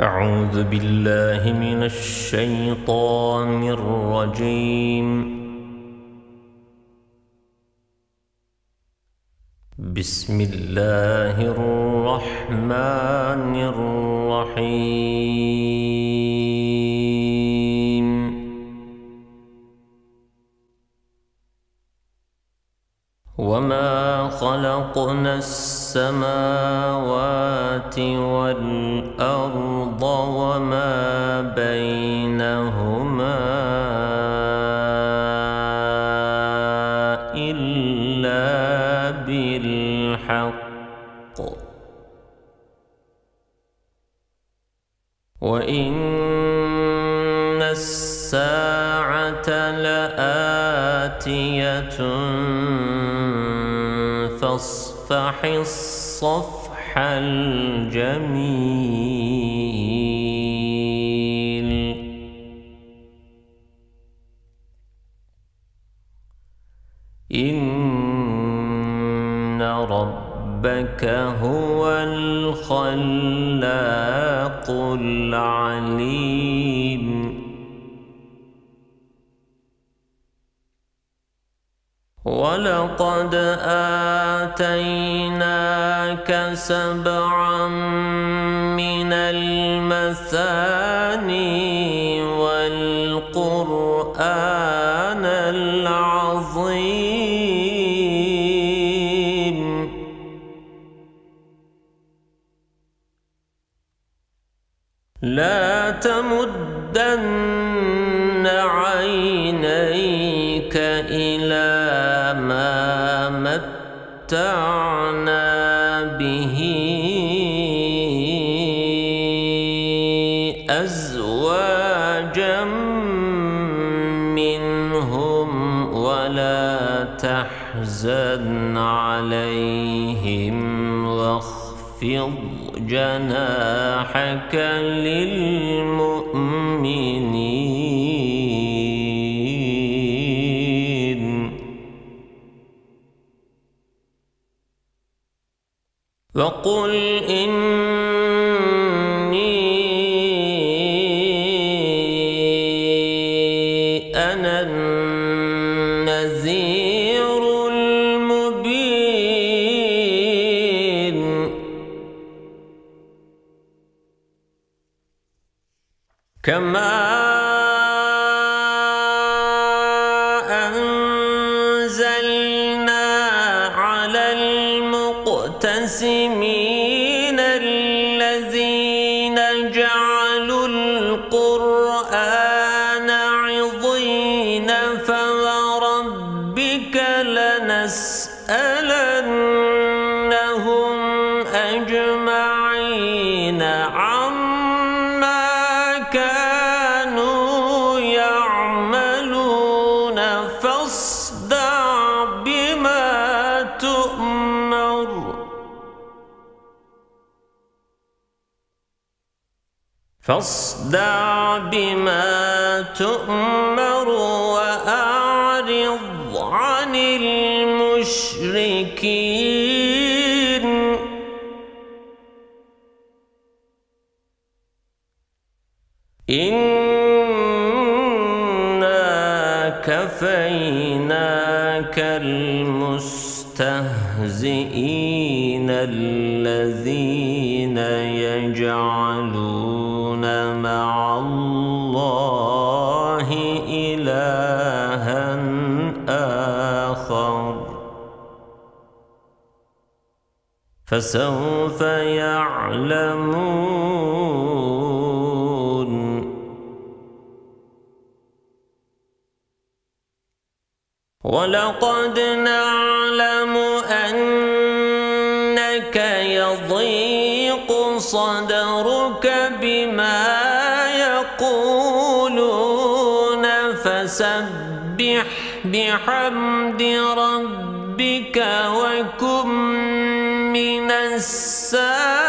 أعوذ بالله من الشيطان الرجيم. بسم الله الرحمن الرحيم. وما خلقنا السماوات والأرض وما بينهما إلا بالحق. وإن الساعة لآتية فاصفح الصفح الجميل. إن ربك هو الخلاق العليم. ولقد آتيناك سبعا من المثاني والقرآن العظيم. لا تمدن عينيك إلى متعنا به أزواجا منهم ولا تحزن عليهم واخفض جناحك للمؤمنين وقل إني أنا النذير المبين. كما فوربك لنسألنهم أجمعين عما كانوا يعملون فاصدع بما تؤمر. فاصدع بما تؤمر وأعرض عن المشركين. إنا كفيناك المستهزئين الذين يجعلون مع الله إلها فسوف يعلمون. ولقد نعلم أنك يضيق صدرك بما يقولون. فسبح بحمد ربك وكن من الساجدين